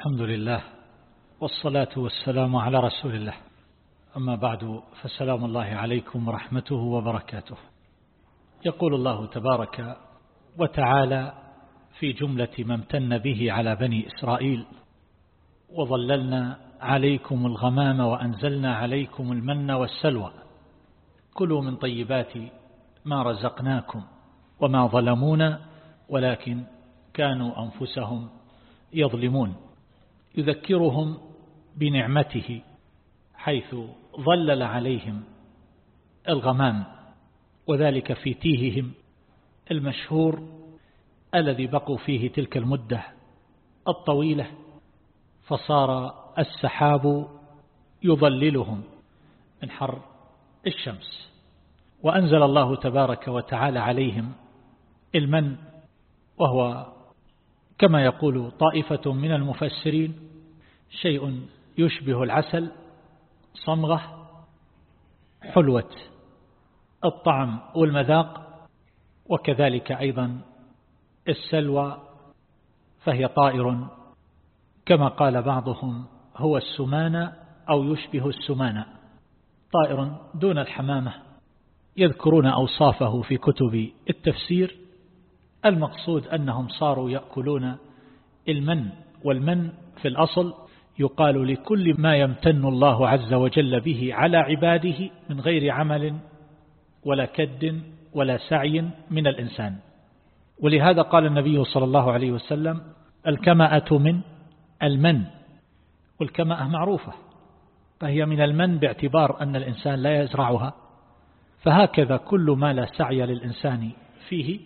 الحمد لله والصلاة والسلام على رسول الله. أما بعد فسلام الله عليكم ورحمته وبركاته. يقول الله تبارك وتعالى في جملة ما امتن به على بني إسرائيل وظللنا عليكم الغمام وأنزلنا عليكم المن والسلوى. كلوا من طيبات ما رزقناكم وما ظلمونا ولكن كانوا أنفسهم يظلمون. يذكرهم بنعمته حيث ظلل عليهم الغمام وذلك في تيههم المشهور الذي بقوا فيه تلك المدة الطويلة فصار السحاب يظللهم من حر الشمس. وأنزل الله تبارك وتعالى عليهم المن وهو كما يقول طائفة من المفسرين شيء يشبه العسل صمغة حلوة الطعم والمذاق وكذلك أيضا السلوى فهي طائر. كما قال بعضهم هو السمانة أو يشبه السمانة طائر دون الحمامة. يذكرون أوصافه في كتب التفسير. المقصود أنهم صاروا يأكلون المن والمن في الأصل. يقال لكل ما يمتن الله عز وجل به على عباده من غير عمل ولا كد ولا سعي من الإنسان. ولهذا قال النبي صلى الله عليه وسلم الكمأة من المن. والكمأة معروفة فهي من المن باعتبار أن الإنسان لا يزرعها. فهكذا كل ما لا سعي للإنسان فيه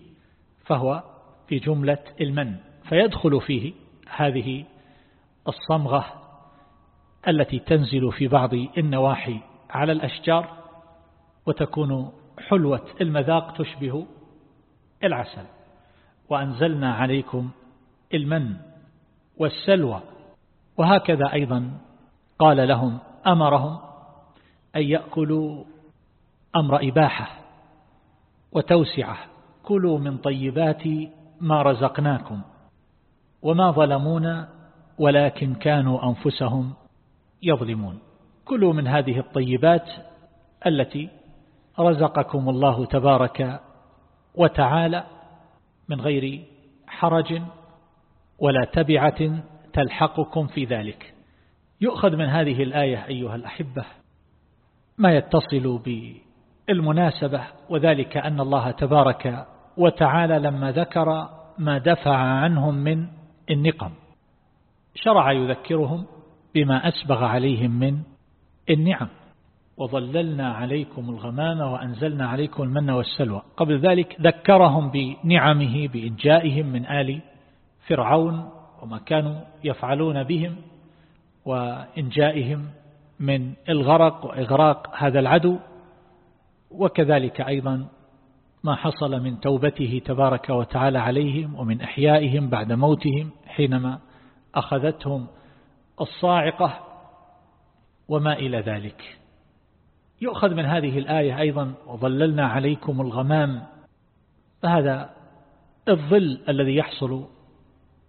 فهو في جملة المن. فيدخل فيه هذه الصمغة التي تنزل في بعض النواحي على الأشجار وتكون حلوة المذاق تشبه العسل. وأنزلنا عليكم المن والسلوى. وهكذا أيضا قال لهم أمرهم أن يأكلوا أمر إباحة وتوسعة. كلوا من طيبات ما رزقناكم وما ظلمونا ولكن كانوا أنفسهم يظلمون. كلوا من هذه الطيبات التي رزقكم الله تبارك وتعالى من غير حرج ولا تبعة تلحقكم في ذلك. يؤخذ من هذه الآية أيها الأحبة ما يتصل بالمناسبة وذلك أن الله تبارك وتعالى لما ذكر ما دفع عنهم من النقم. شرع يذكرهم بما أسبغ عليهم من النعم. وظللنا عليكم الغمام وأنزلنا عليكم المن والسلوى. قبل ذلك ذكرهم بنعمه بإنجائهم من آل فرعون وما كانوا يفعلون بهم وإنجائهم من الغرق وإغراق هذا العدو. وكذلك أيضا ما حصل من توبته تبارك وتعالى عليهم ومن إحيائهم بعد موتهم حينما أخذتهم الصاعقة وما إلى ذلك. يؤخذ من هذه الآية أيضا وظللنا عليكم الغمام فهذا الظل الذي يحصل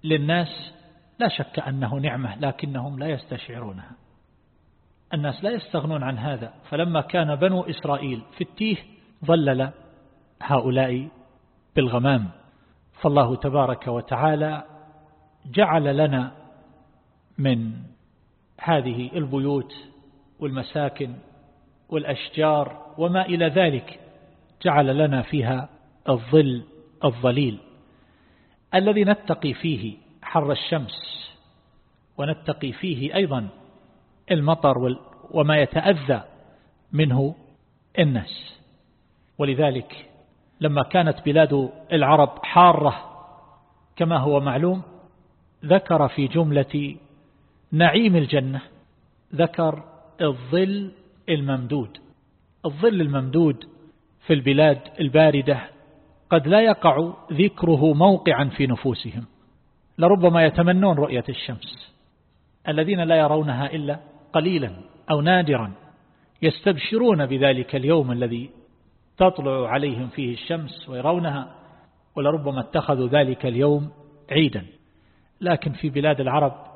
للناس لا شك أنه نعمة لكنهم لا يستشعرونها. الناس لا يستغنون عن هذا. فلما كان بنو إسرائيل في التيه ظلل هؤلاء بالغمام. فالله تبارك وتعالى جعل لنا من هذه البيوت والمساكن والأشجار وما إلى ذلك جعل لنا فيها الظل الظليل الذي نتقي فيه حر الشمس ونتقي فيه أيضا المطر وما يتأذى منه الناس. ولذلك لما كانت بلاد العرب حارة كما هو معلوم ذكر في جملة نعيم الجنة ذكر الظل الممدود. الظل الممدود في البلاد الباردة قد لا يقع ذكره موقعا في نفوسهم لربما يتمنون رؤية الشمس. الذين لا يرونها إلا قليلا أو نادرا يستبشرون بذلك اليوم الذي تطلع عليهم فيه الشمس ويرونها ولربما اتخذوا ذلك اليوم عيدا. لكن في بلاد العرب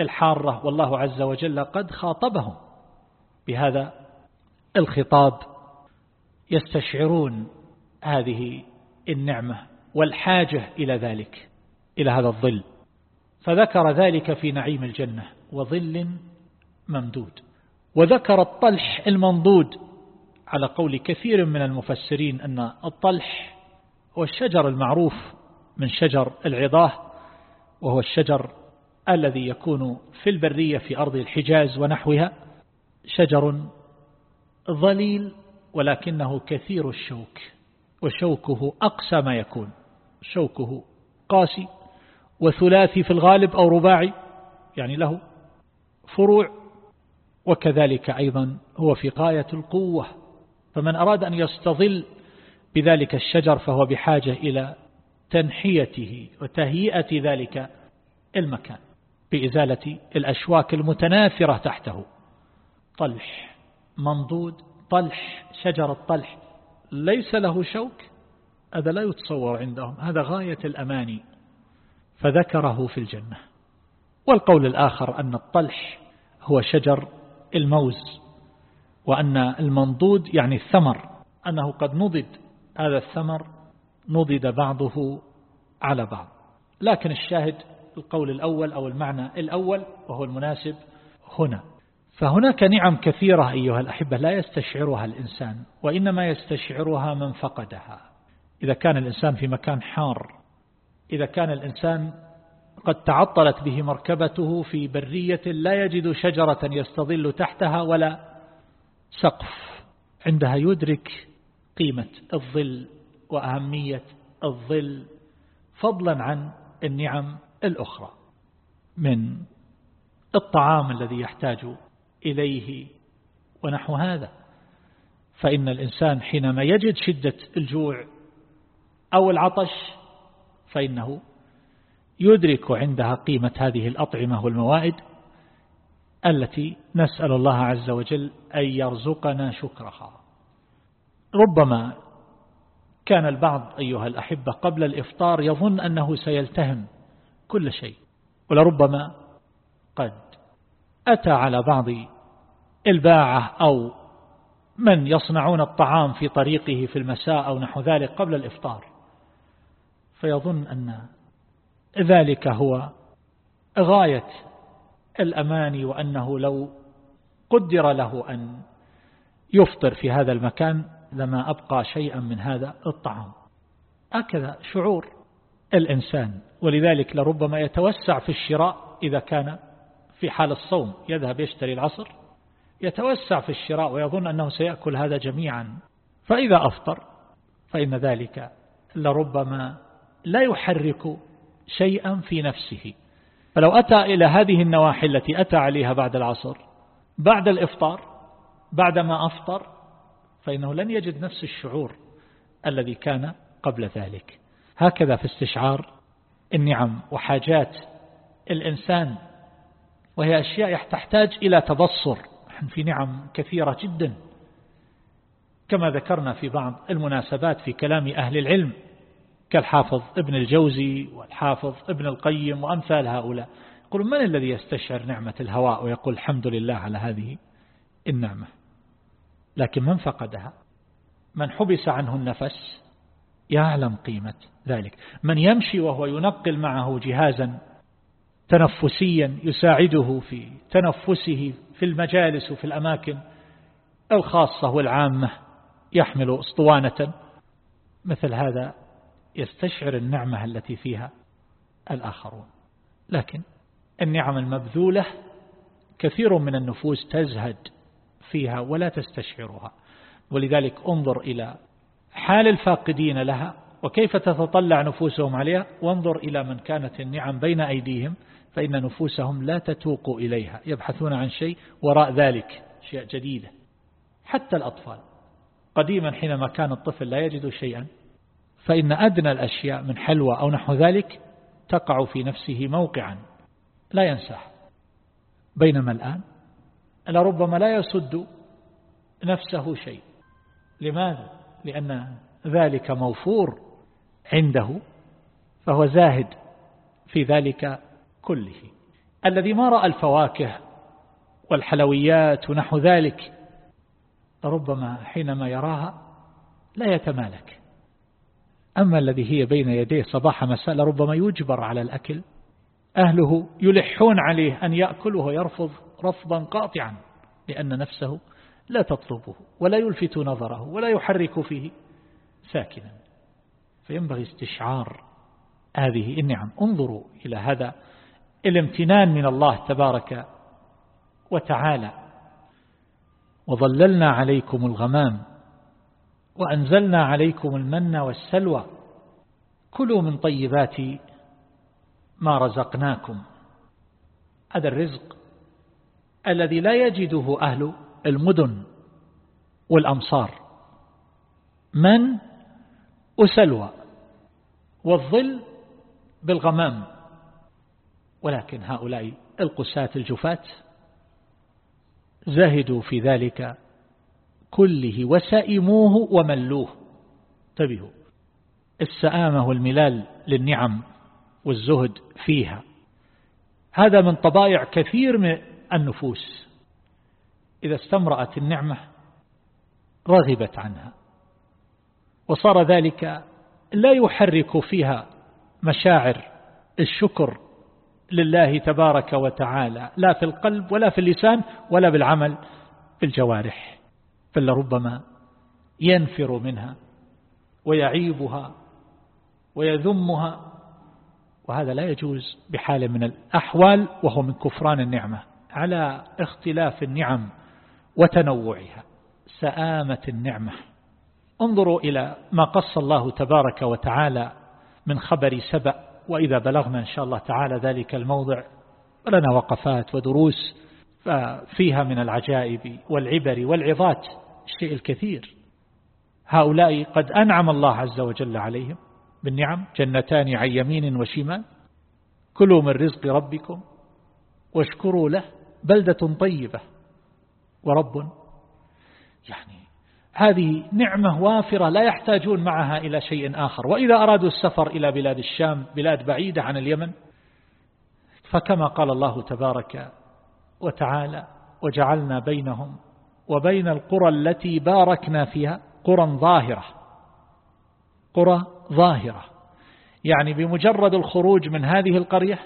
الحارة والله عز وجل قد خاطبهم بهذا الخطاب يستشعرون هذه النعمة والحاجة إلى ذلك إلى هذا الظل. فذكر ذلك في نعيم الجنة وظل ممدود. وذكر الطلح المنضود على قول كثير من المفسرين أن الطلح هو الشجر المعروف من شجر العضاه وهو الشجر الذي يكون في البرية في أرض الحجاز ونحوها شجر ظليل ولكنه كثير الشوك وشوكه أقسى ما يكون شوكه قاسي وثلاثي في الغالب أو رباعي يعني له فروع وكذلك أيضا هو في غاية القوة فمن أراد أن يستظل بذلك الشجر فهو بحاجة إلى تنحيته وتهيئة ذلك المكان. بإزالة الأشواك المتناثرة تحته. طلح منضود طلح شجر الطلح. ليس له شوك؟ هذا لا يتصور عندهم. هذا غاية الأماني. فذكره في الجنة. والقول الآخر أن الطلح هو شجر الموز وأن المنضود يعني الثمر. أنه قد نضد هذا الثمر نضد بعضه على بعض. لكن الشاهد القول الأول أو المعنى الأول وهو المناسب هنا. فهناك نعم كثيرة أيها الأحبة لا يستشعرها الإنسان وإنما يستشعرها من فقدها. إذا كان الإنسان في مكان حار إذا كان الإنسان قد تعطلت به مركبته في برية لا يجد شجرة يستظل تحتها ولا سقف. عندها يدرك قيمة الظل وأهمية الظل فضلا عن النعم الأخرى من الطعام الذي يحتاج إليه ونحو هذا. فإن الإنسان حينما يجد شدة الجوع أو العطش فإنه يدرك عندها قيمة هذه الأطعمة والموائد التي نسأل الله عز وجل أن يرزقنا شكرها. ربما كان البعض أيها الأحبة قبل الإفطار يظن أنه سيلتهم كل شيء. ولربما قد أتى على بعض الباعة أو من يصنعون الطعام في طريقه في المساء أو نحو ذلك قبل الإفطار. فيظن أن ذلك هو غاية الأمان وأنه لو قدر له أن يفطر في هذا المكان لما أبقى شيئا من هذا الطعام. هكذا شعور الإنسان. ولذلك لربما يتوسع في الشراء إذا كان في حال الصوم يذهب يشتري العصر يتوسع في الشراء ويظن أنه سيأكل هذا جميعا. فإذا أفطر فإن ذلك لربما لا يحرك شيئا في نفسه. فلو أتى إلى هذه النواحي التي أتى عليها بعد العصر بعد الإفطار بعدما أفطر فإنه لن يجد نفس الشعور الذي كان قبل ذلك. هكذا في استشعار النعم وحاجات الإنسان وهي أشياء تحتاج إلى تبصر. في نعم كثيرة جدا. كما ذكرنا في بعض المناسبات في كلام أهل العلم كالحافظ ابن الجوزي والحافظ ابن القيم وأمثال هؤلاء. يقول من الذي يستشعر نعمة الهواء ويقول الحمد لله على هذه النعمة؟ لكن من فقدها؟ من حبس عنه النفس يعلم قيمة ذلك. من يمشي وهو ينقل معه جهازا تنفسيا يساعده في تنفسه في المجالس وفي الأماكن الخاصة والعامة يحمل أسطوانة. مثل هذا يستشعر النعمة التي فيها الآخرون. لكن النعم المبذولة كثير من النفوس تزهد فيها ولا تستشعرها. ولذلك انظر إلى حال الفاقدين لها وكيف تتطلع نفوسهم عليها؟ وانظر إلى من كانت النعم بين أيديهم فإن نفوسهم لا تتوق إليها. يبحثون عن شيء وراء ذلك شيء جديدة. حتى الأطفال. قديما حينما كان الطفل لا يجد شيئا فإن أدنى الأشياء من حلوى أو نحو ذلك تقع في نفسه موقعا لا ينساه. بينما الآن لربما لا يسد نفسه شيء. لماذا؟ لأن ذلك موفور. عنده فهو زاهد في ذلك كله. الذي ما رأى الفواكه والحلويات ونحو ذلك ربما حينما يراها لا يتمالك. أما الذي هي بين يديه صباح مساء لربما يجبر على الأكل. أهله يلحون عليه أن يأكل وهو يرفض رفضا قاطعا لأن نفسه لا تطلبه ولا يلفت نظره ولا يحرك فيه ساكنا. فينبغي استشعار هذه النعم. انظروا إلى هذا الامتنان من الله تبارك وتعالى. وظللنا عليكم الغمام وأنزلنا عليكم المن والسلوى. كلوا من طيبات ما رزقناكم. هذا الرزق الذي لا يجده أهل المدن والأمصار. من؟ وسلوى والظل بالغمام. ولكن هؤلاء القساة الجفات زهدوا في ذلك كله وسائموه وملوه. انتبهوا السآمة والملال للنعم والزهد فيها. هذا من طبائع كثير من النفوس. إذا استمرأت النعمة رغبت عنها وصار ذلك لا يحرك فيها مشاعر الشكر لله تبارك وتعالى لا في القلب ولا في اللسان ولا بالعمل في الجوارح بل ربما ينفر منها ويعيبها ويذمها وهذا لا يجوز بحال من الأحوال وهو من كفران النعمة على اختلاف النعم وتنوعها سآمة النعمة. انظروا إلى ما قص الله تبارك وتعالى من خبر سبأ وإذا بلغنا إن شاء الله تعالى ذلك الموضع ولنا وقفات ودروس فيها من العجائب والعبر والعظات الشيء الكثير. هؤلاء قد أنعم الله عز وجل عليهم بالنعم جنتان عن يمين وشمال. كلوا من رزق ربكم واشكروا له بلدة طيبة ورب يعني هذه نعمة وافرة لا يحتاجون معها إلى شيء آخر. وإذا أرادوا السفر إلى بلاد الشام بلاد بعيدة عن اليمن فكما قال الله تبارك وتعالى وجعلنا بينهم وبين القرى التي باركنا فيها قرى ظاهرة. قرى ظاهرة. يعني بمجرد الخروج من هذه القرية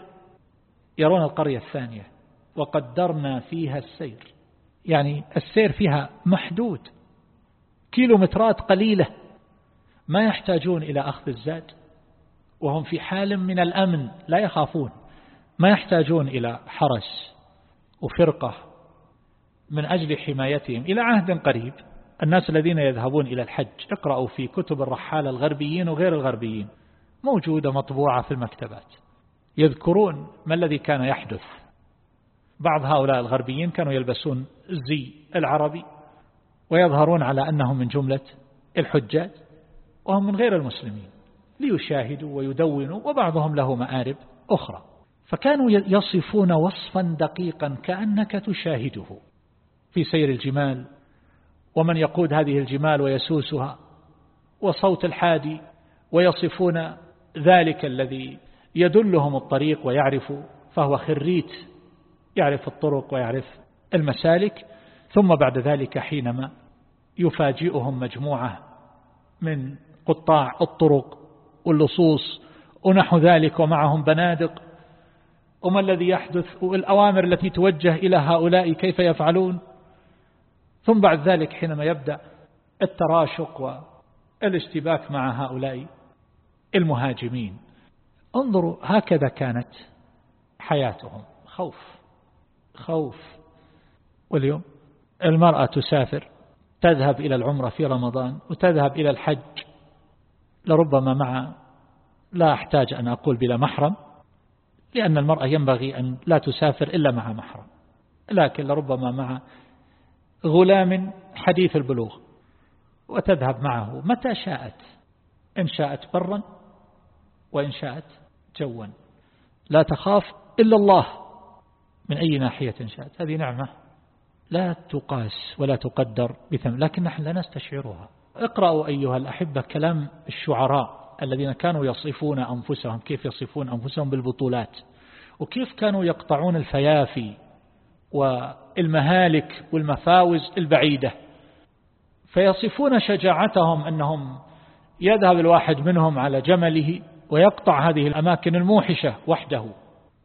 يرون القرية الثانية. وقدرنا فيها السير. يعني السير فيها محدود. كيلومترات قليلة. ما يحتاجون إلى أخذ الزاد وهم في حال من الأمن لا يخافون. ما يحتاجون إلى حرس وفرقة من أجل حمايتهم. إلى عهد قريب الناس الذين يذهبون إلى الحج اقرأوا في كتب الرحالة الغربيين وغير الغربيين. موجودة مطبوعة في المكتبات. يذكرون ما الذي كان يحدث. بعض هؤلاء الغربيين كانوا يلبسون الزي العربي ويظهرون على أنهم من جملة الحجاج وهم من غير المسلمين ليشاهدوا ويدونوا وبعضهم له مآرب أخرى. فكانوا يصفون وصفا دقيقا كأنك تشاهده في سير الجمال ومن يقود هذه الجمال ويسوسها وصوت الحادي ويصفون ذلك الذي يدلهم الطريق ويعرف فهو خريت يعرف الطرق ويعرف المسالك ثم بعد ذلك حينما يفاجئهم مجموعة من قطاع الطرق واللصوص ونحو ذلك ومعهم بنادق. وما الذي يحدث والأوامر التي توجه إلى هؤلاء كيف يفعلون؟ ثم بعد ذلك حينما يبدأ التراشق والاشتباك مع هؤلاء المهاجمين. انظروا هكذا كانت حياتهم. خوف خوف. واليوم المرأة تسافر. تذهب إلى العمرة في رمضان وتذهب إلى الحج. لربما مع لا أحتاج أن أقول بلا محرم لأن المرأة ينبغي أن لا تسافر إلا مع محرم. لكن لربما مع غلام حديث البلوغ وتذهب معه متى شاءت. إن شاءت برا وإن شاءت جوا. لا تخاف إلا الله من أي ناحية شاءت. هذه نعمة. لا تقاس ولا تقدر بثمن لكن نحن لا نستشعرها. اقرأوا أيها الأحبة كلام الشعراء الذين كانوا يصفون أنفسهم كيف يصفون أنفسهم بالبطولات وكيف كانوا يقطعون الفيافي والمهالك والمفاوز البعيدة. فيصفون شجاعتهم أنهم يذهب الواحد منهم على جمله ويقطع هذه الأماكن الموحشة وحده.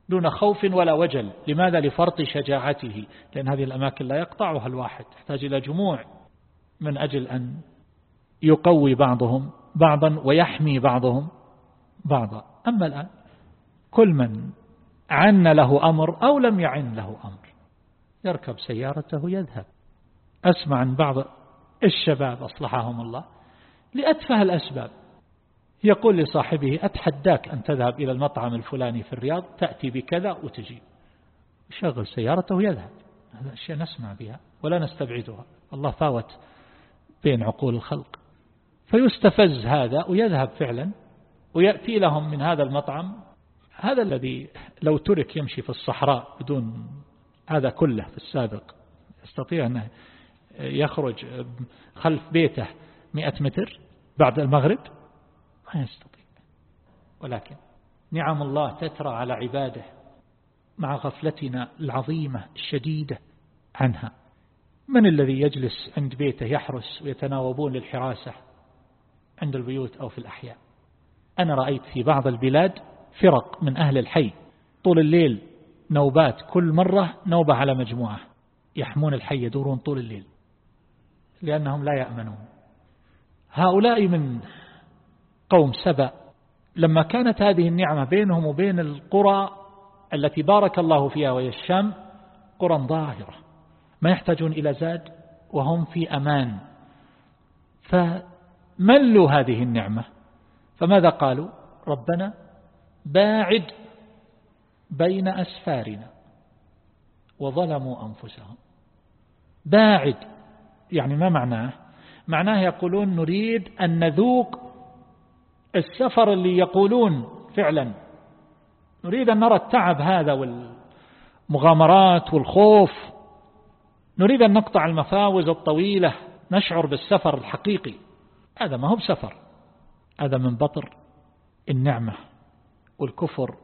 دون خوف ولا وجل. لماذا؟ لفرط شجاعته. لأن هذه الأماكن لا يقطعها الواحد. تحتاج إلى جموع من أجل أن يقوي بعضهم بعضا ويحمي بعضهم بعضا. أما الآن كل من عن له أمر أو لم يعن له أمر يركب سيارته يذهب أسمع عن بعض الشباب أصلحهم الله لأتفه الأسباب. يقول لصاحبه أتحداك أن تذهب إلى المطعم الفلاني في الرياض تأتي بكذا وتجي. يشغل سيارته ويذهب. هذا أشياء نسمع بها ولا نستبعدها. الله فاوت بين عقول الخلق. فيستفز هذا ويذهب فعلا ويأتي لهم من هذا المطعم. هذا الذي لو ترك يمشي في الصحراء بدون هذا كله في السابق يستطيع أن يخرج خلف بيته مئة متر بعد المغرب. ما يستطيع. ولكن نعم الله تترى على عباده مع غفلتنا العظيمة الشديدة عنها. من الذي يجلس عند بيته يحرس ويتناوبون للحراسة عند البيوت أو في الأحياء؟ أنا رأيت في بعض البلاد فرق من أهل الحي. طول الليل نوبات كل مرة نوبة على مجموعة. يحمون الحي يدورون طول الليل. لأنهم لا يأمنون. هؤلاء من قوم سبأ. لما كانت هذه النعمة بينهم وبين القرى التي بارك الله فيها وهي الشام قرى ظاهرة. ما يحتاجون إلى زاد وهم في أمان. فملوا هذه النعمة. فماذا قالوا؟ ربنا باعد بين أسفارنا وظلموا أنفسهم. باعد يعني ما معناه؟ معناه يقولون نريد أن نذوق السفر اللي يقولون فعلا. نريد أن نرى التعب هذا والمغامرات والخوف. نريد أن نقطع المفاوز الطويلة. نشعر بالسفر الحقيقي. هذا ما هو بسفر. هذا من بطر النعمة والكفر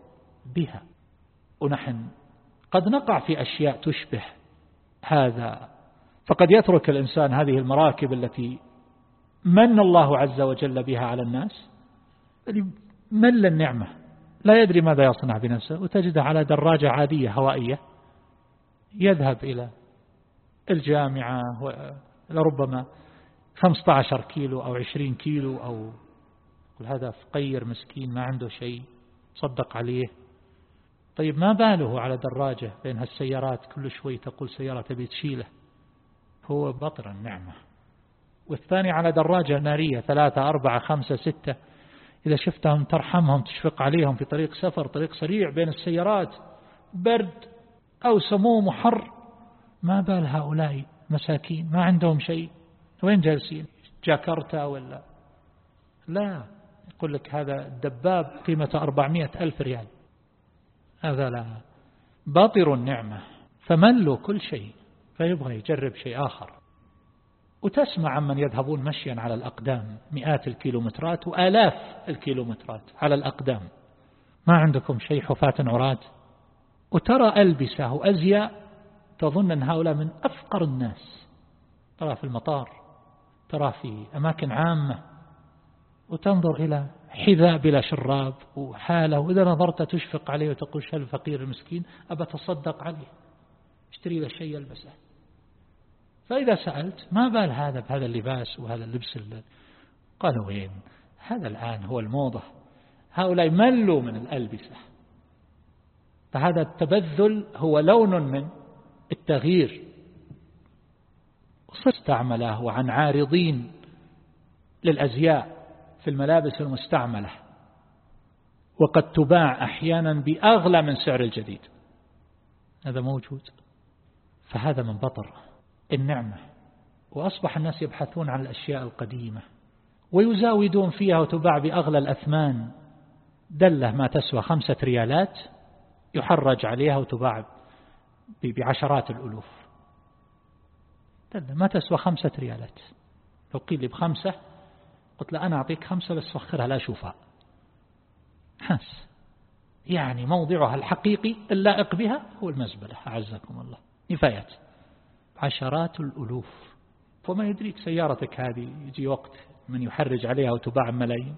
بها. ونحن قد نقع في أشياء تشبه هذا. فقد يترك الإنسان هذه المراكب التي من الله عز وجل بها على الناس. مل النعمة. لا يدري ماذا يصنع بنفسه وتجده على دراجة عادية هوائية يذهب إلى الجامعة لربما 15 كيلو أو 20 كيلو أو هذا فقير مسكين ما عنده شيء صدق عليه. طيب ما باله على دراجة بين هالسيارات؟ كل شوي تقول سيارة تبي تشيله. هو بطر النعمة. والثاني على دراجة نارية ثلاثة أربعة خمسة ستة. إذا شفتهم ترحمهم تشفق عليهم في طريق سفر طريق سريع بين السيارات برد أو سموم وحر ما بال هؤلاء مساكين ما عندهم شيء. وين جالسين؟ جاكرتا ولا؟ لا. يقول لك هذا الدباب قيمته أربعمائة ألف ريال. هذا لا. باطر النعمة. فملوا كل شيء. فيبغى يجرب شيء آخر. وتسمع عمن يذهبون مشيا على الأقدام مئات الكيلومترات وآلاف الكيلومترات على الأقدام. ما عندكم شيء حفاة عراة؟ وترى ألبسة وأزياء تظن أن هؤلاء من أفقر الناس. ترى في المطار ترى في أماكن عامة. وتنظر إلى حذاء بلا شراب وحالة وإذا نظرت تشفق عليه وتقول شل الفقير المسكين؟ أبى تصدق عليه. اشتري له شيء يلبسه. فإذا سألت ما بال هذا بهذا اللباس وهذا اللبس قالوا وين؟ هذا الآن هو الموضة. هؤلاء ملوا من الألبسة. فهذا التبذل هو لون من التغيير. استعمله عن عارضين للأزياء في الملابس المستعملة. وقد تباع أحيانا بأغلى من سعر الجديد. هذا موجود. فهذا من بطر. النعمة وأصبح الناس يبحثون عن الأشياء القديمة ويزاودون فيها وتباع بأغلى الأثمان. دلة ما تسوى خمسة ريالات يحرج عليها وتباع بعشرات الألوف. دلة ما تسوى خمسة ريالات. لو قيل لي بخمسة قلت له أنا أعطيك خمسة بس فخرها لا أشوفها حس يعني موضعها الحقيقي اللائق بها هو المزبلة. أعزكم الله. نفايات. عشرات الألوف. وما يدريك سيارتك هذه يجي وقت من يحرج عليها وتباع ملايين.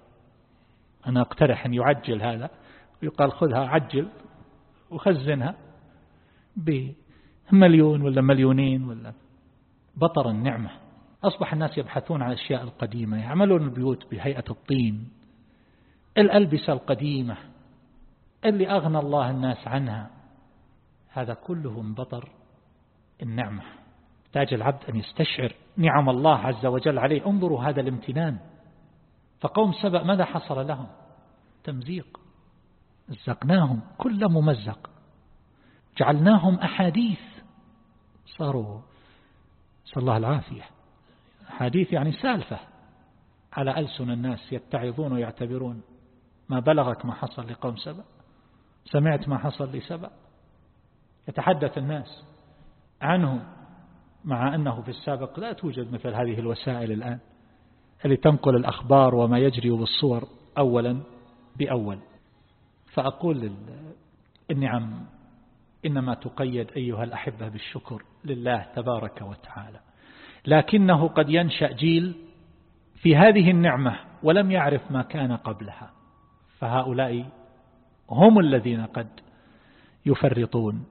أنا أقترح أن يعجل هذا. ويقال خذها عجل وخزنها بمليون ولا مليونين ولا. بطر النعمة. أصبح الناس يبحثون عن الأشياء القديمة يعملون البيوت بهيئة الطين. الألبسة القديمة اللي أغنى الله الناس عنها. هذا كله من بطر النعمة. يحتاج العبد أن يستشعر نعم الله عز وجل عليه. انظروا هذا الامتنان. فقوم سبأ ماذا حصل لهم؟ تمزيق. مزقناهم كل ممزق. جعلناهم أحاديث. صاروا صلى الله العافية. حديث يعني سالفة. على ألسن الناس يتعظون ويعتبرون. ما بلغك ما حصل لقوم سبأ. سمعت ما حصل لسبأ. يتحدث الناس عنهم. مع أنه في السابق لا توجد مثل هذه الوسائل الآن اللي تنقل الأخبار وما يجري بالصور أولا بأول. فأقول النعم إنما تقيد أيها الأحبة بالشكر لله تبارك وتعالى. لكنه قد ينشأ جيل في هذه النعمة ولم يعرف ما كان قبلها. فهؤلاء هم الذين قد يفرطون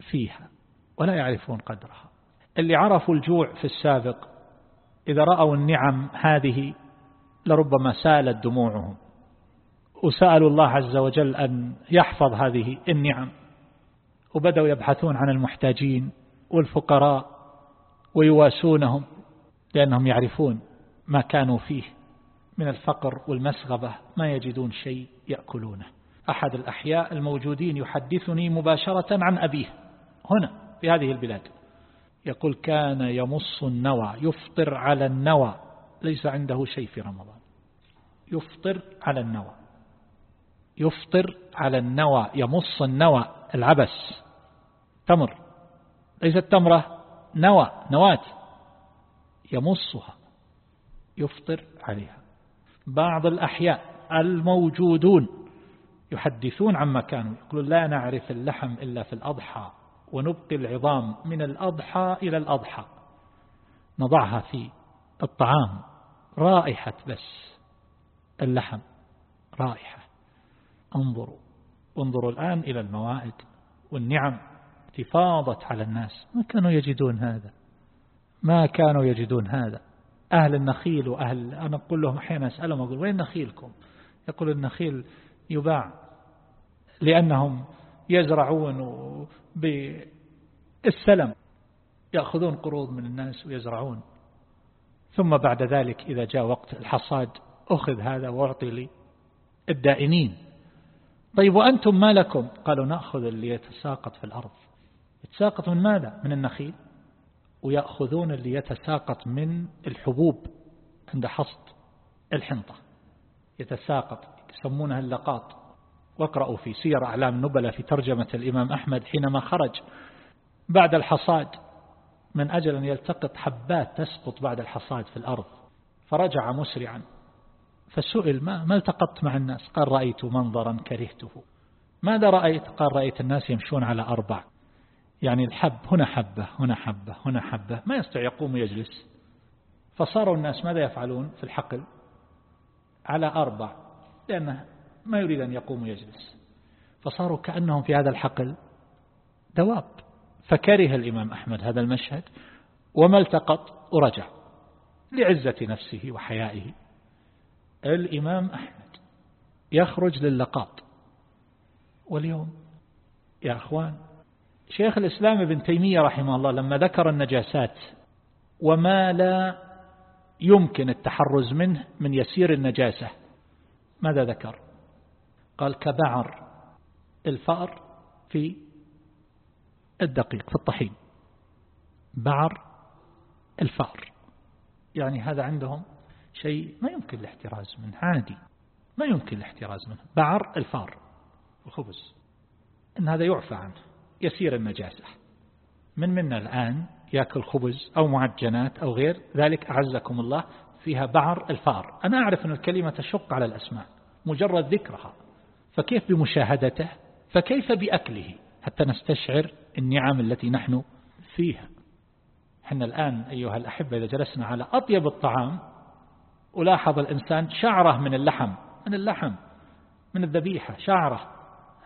فيها ولا يعرفون قدرها. اللي عرفوا الجوع في السابق إذا رأوا النعم هذه لربما سالت دموعهم. وسألوا الله عز وجل أن يحفظ هذه النعم. وبدأوا يبحثون عن المحتاجين والفقراء ويواسونهم لأنهم يعرفون ما كانوا فيه من الفقر والمسغبة ما يجدون شيء يأكلونه. أحد الأحياء الموجودين يحدثني مباشرة عن أبيه هنا في هذه البلاد. يقول كان يمص النوى يفطر على النوى ليس عنده شيء في رمضان. يفطر على النوى. يفطر على النوى يمص النوى العبس تمر. ليست تمرة نوى نواة. يمصها يفطر عليها. بعض الأحياء الموجودون يحدثون عما كانوا يقولون لا نعرف اللحم إلا في الأضحى. ونبقي العظام من الأضحى إلى الأضحى. نضعها في الطعام. رائحة بس. اللحم. رائحة. انظروا. انظروا الآن إلى الموائد والنعم تفاضت على الناس. ما كانوا يجدون هذا؟ ما كانوا يجدون هذا؟ أهل النخيل وأهل أنا أقول لهم أحيانا أسألهم أقول وين نخيلكم؟ يقول النخيل يباع لأنهم يزرعون بالسلم يأخذون قروض من الناس ويزرعون. ثم بعد ذلك إذا جاء وقت الحصاد أخذ هذا وأعطي لي الدائنين طيب وأنتم ما لكم؟ قالوا نأخذ اللي يتساقط في الأرض. يتساقط من ماذا؟ من النخيل. ويأخذون اللي يتساقط من الحبوب عند حصد الحنطة. يتساقط يسمونها اللقاط. واقرأوا في سير أعلام نبلة في ترجمة الإمام أحمد حينما خرج بعد الحصاد من أجل أن يلتقط حبات تسقط بعد الحصاد في الأرض فرجع مسرعا فسئل ما, ما التقطت مع الناس؟ قال رأيت منظرا كرهته. ماذا رأيت؟ قال رأيت الناس يمشون على أربع يعني الحب هنا حبة هنا حبة هنا حبة ما يستطيع يقوم ويجلس. فصاروا الناس ماذا يفعلون في الحقل؟ على أربع لأنه ما يريد أن يقوم ويجلس. فصاروا كأنهم في هذا الحقل دواب فكره الإمام أحمد هذا المشهد وما التقط؟ ورجع لعزة نفسه وحيائه. الإمام أحمد يخرج للقاط. واليوم يا أخوان شيخ الإسلام ابن تيمية رحمه الله لما ذكر النجاسات وما لا يمكن التحرز منه من يسير النجاسة ماذا ذكر؟ قال كبعر الفأر في الدقيق في الطحين. بعر الفأر. يعني هذا عندهم شيء ما يمكن الاحتراز منه عادي. ما يمكن الاحتراز منه. بعر الفأر. الخبز إن هذا يعفى عنه يسير النجاسة من منا الآن يأكل خبز أو معجنات أو غير؟ ذلك أعزكم الله فيها بعر الفأر. أنا أعرف أن الكلمة تشق على الأسماء مجرد ذكرها. فكيف بمشاهدته؟ فكيف بأكله؟ حتى نستشعر النعم التي نحن فيها. إحنا الآن أيها الأحبة إذا جلسنا على أطيب الطعام ولاحظ الإنسان شعره من اللحم. من اللحم؟ من الذبيحة. شعره.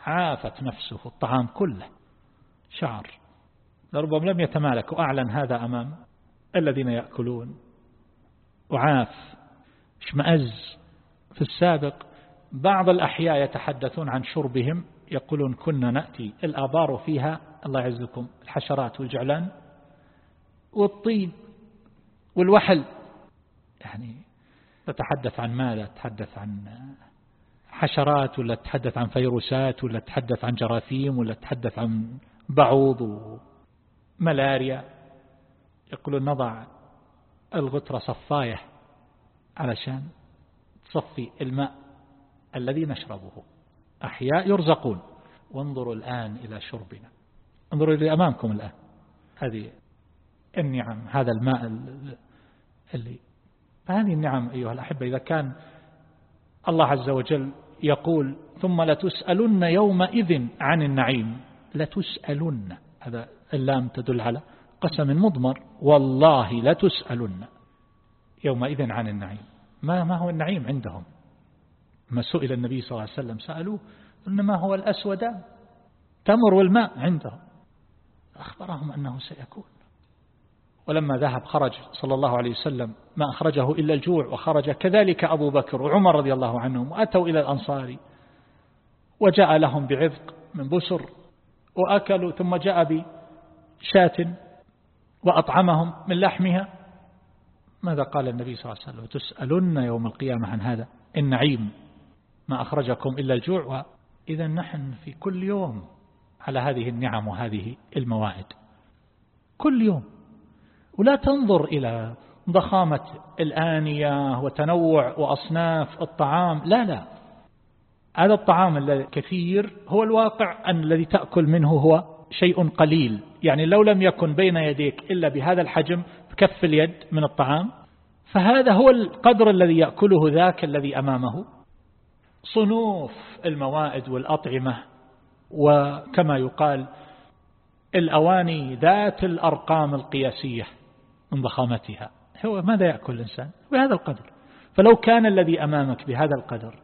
عافت نفسه الطعام كله. شعر. لربما لم يتمالك. وأعلن هذا أمام الذين يأكلون. وعاف. اشمأز. في السابق بعض الأحياء يتحدثون عن شربهم يقولون كنا نأتي. الآبار فيها الله يعزكم الحشرات والجعلان والطين والوحل. يعني تتحدث عن ماذا تتحدث عن حشرات ولا تتحدث عن فيروسات ولا تتحدث عن جراثيم ولا تتحدث عن بعوض وملاريا. يقولون نضع الغترة صفاية علشان تصفي الماء. الذي نشربه. أحياء يرزقون. وانظروا الآن إلى شربنا. انظروا إلى أمامكم الآن. هذه النعم هذا الماء اللي هذه النعم أيها الأحبة إذا كان الله عز وجل يقول ثم لتسألن يومئذ عن النعيم. لتسألن. هذا اللام تدل على قسم مضمر. والله لتسألن يومئذ عن النعيم. ما ما هو النعيم عندهم؟ ما سئل النبي صلى الله عليه وسلم سألوه إنما هو الأسودان تمر والماء عندهم أخبرهم أنه سيكون. ولما ذهب خرج صلى الله عليه وسلم ما أخرجه إلا الجوع وخرج كذلك أبو بكر وعمر رضي الله عنهم وأتوا إلى الأنصار وجاء لهم بعذق من بسر وأكلوا ثم جاء بشاة وأطعمهم من لحمها. ماذا قال النبي صلى الله عليه وسلم؟ تسألن يوم القيامة عن هذا. النعيم ما أخرجكم إلا الجوع. وإذا نحن في كل يوم على هذه النعم وهذه الموائد. كل يوم. ولا تنظر إلى ضخامة الآنية وتنوع وأصناف الطعام. لا لا. هذا الطعام الكثير هو الواقع أن الذي تأكل منه هو شيء قليل. يعني لو لم يكن بين يديك إلا بهذا الحجم كف اليد من الطعام فهذا هو القدر الذي يأكله ذاك الذي أمامه. صنوف الموائد والأطعمة وكما يقال الأواني ذات الأرقام القياسية من ضخامتها. هو ماذا يأكل الإنسان؟ بهذا القدر. فلو كان الذي أمامك بهذا القدر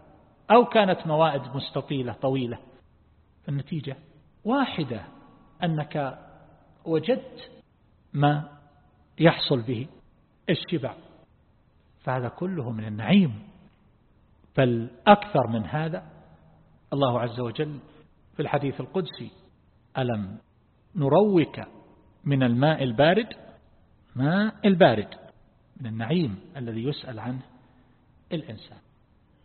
أو كانت موائد مستطيلة طويلة فالنتيجة واحدة أنك وجدت ما يحصل به الشبع. فهذا كله من النعيم. بل أكثر من هذا. الله عز وجل في الحديث القدسي ألم نروك من الماء البارد؟ ماء البارد من النعيم الذي يسأل عنه الإنسان.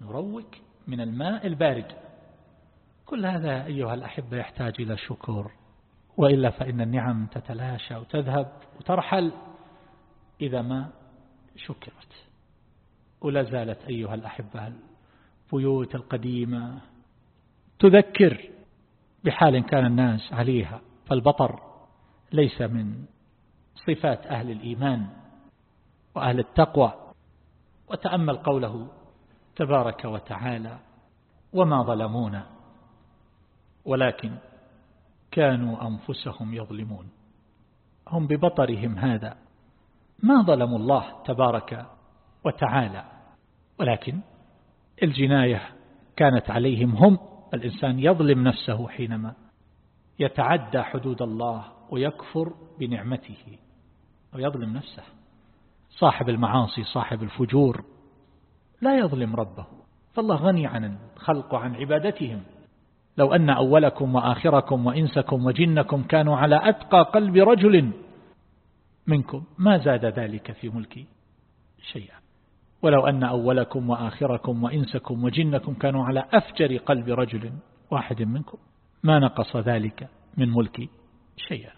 نروك من الماء البارد. كل هذا أيها الأحبة يحتاج إلى شكر وإلا فإن النعم تتلاشى وتذهب وترحل إذا ما شكرت. ولا زالت أيها الأحبة البيوت القديمة. تذكر بحال كان الناس عليها فالبطر ليس من صفات أهل الإيمان وأهل التقوى. وتأمل قوله تبارك وتعالى وما ظلمونا ولكن كانوا أنفسهم يظلمون. هم ببطرهم هذا. ما ظلموا الله تبارك وتعالى ولكن الجناية كانت عليهم هم الإنسان يظلم نفسه حينما يتعدى حدود الله ويكفر بنعمته ويظلم نفسه. صاحب المعاصي صاحب الفجور لا يظلم ربه فالله غني عن الخلق وعن عبادتهم. لو أن أولكم وآخركم وإنسكم وجنكم كانوا على أتقى قلب رجل منكم ما زاد ذلك في ملكي شيئا. ولو أن أولكم وآخركم وإنسكم وجنكم كانوا على أفجر قلب رجل واحد منكم. ما نقص ذلك من ملكي شيئا.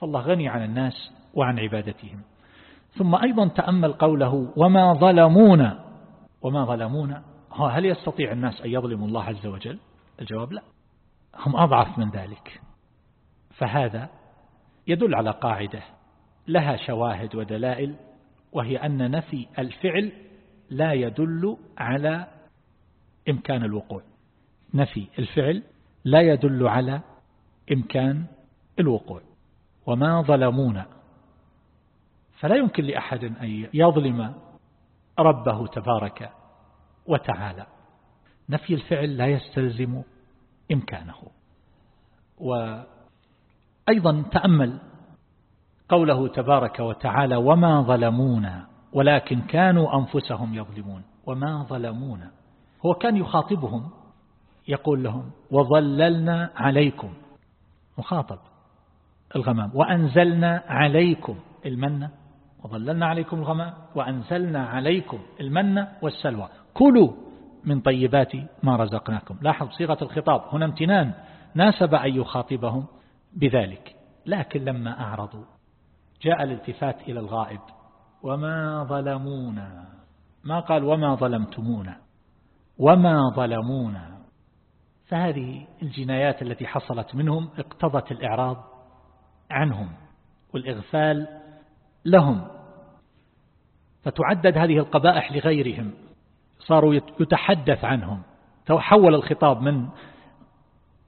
فالله غني عن الناس وعن عبادتهم. ثم أيضا تأمل قوله وما ظلمونا. وما ظلمونا؟ هل يستطيع الناس أن يظلموا الله عز وجل؟ الجواب لا. هم أضعف من ذلك. فهذا يدل على قاعدة لها شواهد ودلائل وهي أن نفي الفعل لا يدل على إمكان الوقوع. نفي الفعل لا يدل على إمكان الوقوع. وما ظلمونا فلا يمكن لأحد أن يظلم ربه تبارك وتعالى. نفي الفعل لا يستلزم إمكانه. وأيضا تأمل قوله تبارك وتعالى وما ظلمونا ولكن كانوا أنفسهم يظلمون. وما ظلمونا. هو كان يخاطبهم يقول لهم وظللنا عليكم. مخاطب الغمام. وأنزلنا عليكم المن وظللنا عليكم الغمام. وأنزلنا عليكم المن والسلوى. كلوا من طيبات ما رزقناكم. لاحظ صيغة الخطاب. هنا امتنان. ناسب أن يخاطبهم بذلك. لكن لما أعرضوا جاء الالتفات إلى الغائب. وما ظلمونا. ما قال وما ظلمتمونا وما ظلمونا فهذه الجنايات التي حصلت منهم اقتضت الإعراض عنهم والإغفال لهم. فتعدد هذه القبائح لغيرهم. صاروا يتحدث عنهم. تحول الخطاب من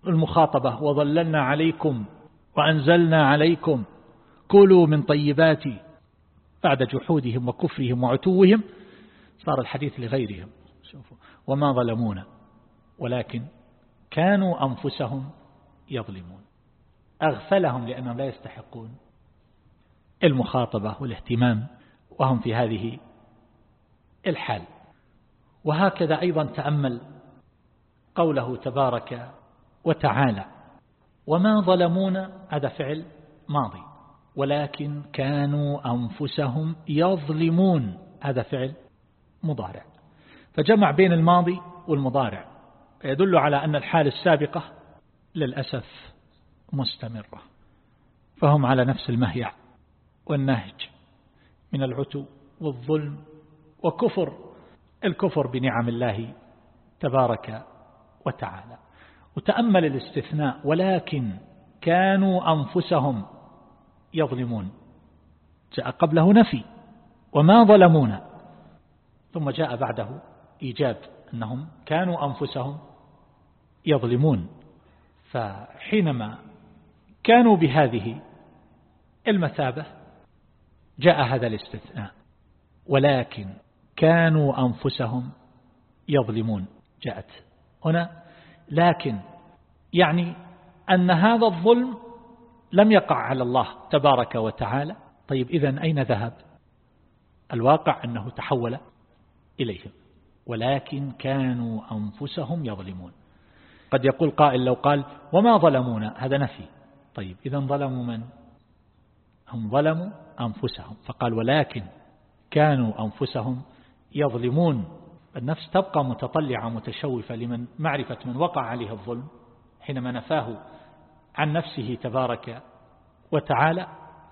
المخاطبة وظللنا عليكم وأنزلنا عليكم كلوا من طيبات بعد جحودهم وكفرهم وعتوهم. صار الحديث لغيرهم. شوفوا وما ظلمونا ولكن كانوا أنفسهم يظلمون. أغفلهم لأنهم لا يستحقون المخاطبة والاهتمام وهم في هذه الحال. وهكذا أيضا تأمل قوله تبارك وتعالى وما ظلمونا هذا فعل ماضي. ولكن كانوا أنفسهم يظلمون. هذا فعل مضارع. فجمع بين الماضي والمضارع. يدل على أن الحال السابقة للأسف مستمرة. فهم على نفس المهيع والنهج من العتو والظلم وكفر. الكفر بنعم الله تبارك وتعالى. وتأمل الاستثناء ولكن كانوا أنفسهم يظلمون. جاء قبله نفي. وما ظلمونا. ثم جاء بعده إيجاب أنهم كانوا أنفسهم يظلمون. فحينما كانوا بهذه المثابة جاء هذا الاستثناء. ولكن كانوا أنفسهم يظلمون. جاءت هنا. لكن يعني أن هذا الظلم لم يقع على الله تبارك وتعالى. طيب إذن أين ذهب؟ الواقع أنه تحول إليهم ولكن كانوا أنفسهم يظلمون. قد يقول قائل لو قال وما ظلمونا؟ هذا نفي. طيب إذا ظلموا من؟ هم ظلموا أنفسهم. فقال ولكن كانوا أنفسهم يظلمون. النفس تبقى متطلعة متشوفة لمن معرفة من وقع عليه الظلم حينما نفاه عن نفسه تبارك وتعالى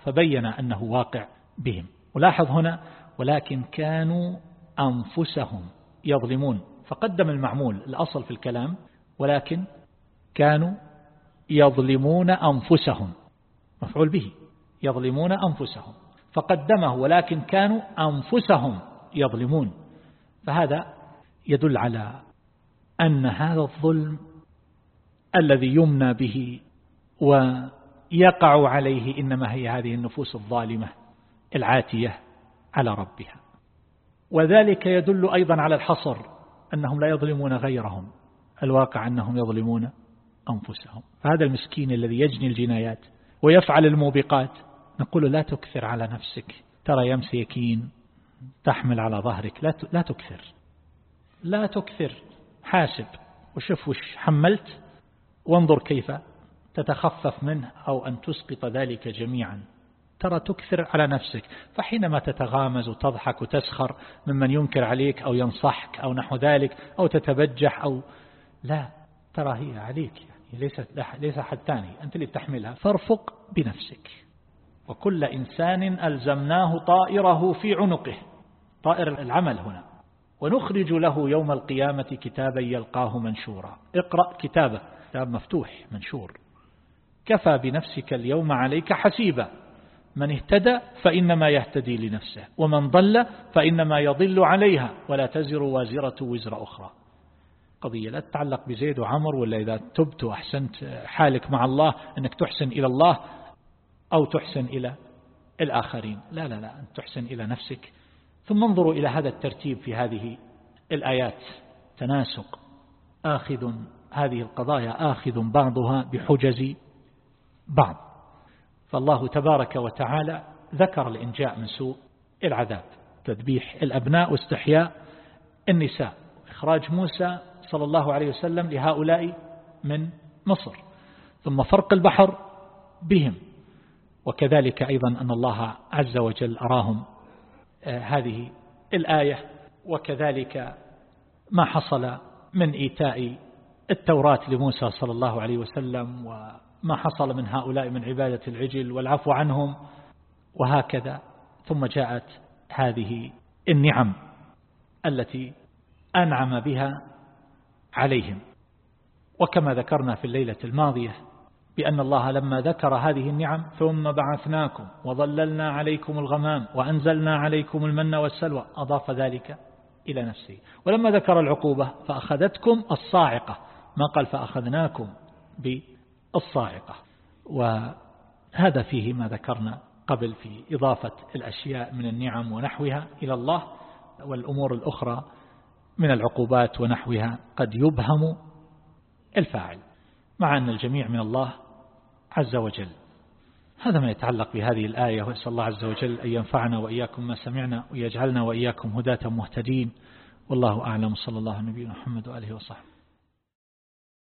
فبين أنه واقع بهم. ولاحظ هنا ولكن كانوا أنفسهم يظلمون. فقدم المعمول الأصل في الكلام ولكن كانوا يظلمون أنفسهم. مفعول به يظلمون أنفسهم. فقدمه ولكن كانوا أنفسهم يظلمون. فهذا يدل على أن هذا الظلم الذي يمنى به ويقع عليه إنما هي هذه النفوس الظالمة العاتية على ربها. وذلك يدل أيضا على الحصر أنهم لا يظلمون غيرهم. الواقع أنهم يظلمون أنفسهم. فهذا المسكين الذي يجني الجنايات ويفعل الموبقات نقول لا تكثر على نفسك. ترى يمس يكين تحمل على ظهرك. لا لا تكثر. لا تكثر. حاسب. وشوف وش حملت. وانظر كيف تتخفف منه أو أن تسقط ذلك جميعا. ترى تكثر على نفسك فحينما تتغامز وتضحك وتسخر ممن ينكر عليك أو ينصحك أو نحو ذلك أو تتبجح أو لا ترى هي عليك يعني ليس, ليس أحد ثاني أنت اللي تحملها فارفق بنفسك. وكل إنسان ألزمناه طائره في عنقه. طائر العمل هنا. ونخرج له يوم القيامة كتابا يلقاه منشورا. اقرأ كتابه كتاب مفتوح منشور. كفى بنفسك اليوم عليك حسيبا. من اهتدى فإنما يهتدي لنفسه ومن ضل فإنما يضل عليها ولا تزر وازرة وزر أخرى. قضية لا تتعلق بزيد وعمر ولا إذا تبت وأحسنت حالك مع الله أنك تحسن إلى الله أو تحسن إلى الآخرين. لا لا لا أن تحسن إلى نفسك. ثم انظروا إلى هذا الترتيب في هذه الآيات. تناسق آخذ هذه القضايا آخذ بعضها بحجز بعض. فالله تبارك وتعالى ذكر الإنجاء من سوء العذاب تذبيح الأبناء واستحياء النساء إخراج موسى صلى الله عليه وسلم لهؤلاء من مصر ثم فرق البحر بهم. وكذلك أيضا أن الله عز وجل أراهم آه، هذه الآية وكذلك ما حصل من إيتاء التوراة لموسى صلى الله عليه وسلم وما حصل من هؤلاء من عبادة العجل والعفو عنهم وهكذا. ثم جاءت هذه النعم التي أنعم بها عليهم. وكما ذكرنا في الليلة الماضية بأن الله لما ذكر هذه النعم ثم بعثناكم وظللنا عليكم الغمام وأنزلنا عليكم المن والسلوى أضاف ذلك إلى نفسه. ولما ذكر العقوبة فأخذتكم الصاعقة. ما قال فأخذناكم بالصاعقة وهذا فيه ما ذكرنا قبل في إضافة الأشياء من النعم ونحوها إلى الله والأمور الأخرى من العقوبات ونحوها قد يبهم الفاعل مع أن الجميع من الله عز وجل. هذا ما يتعلق بهذه الآية وأسأل الله عز وجل أن ينفعنا وإياكم ما سمعنا ويجعلنا وإياكم هداة مهتدين. والله أعلم. صلى الله عليه وسلم محمد وآله وصحبه.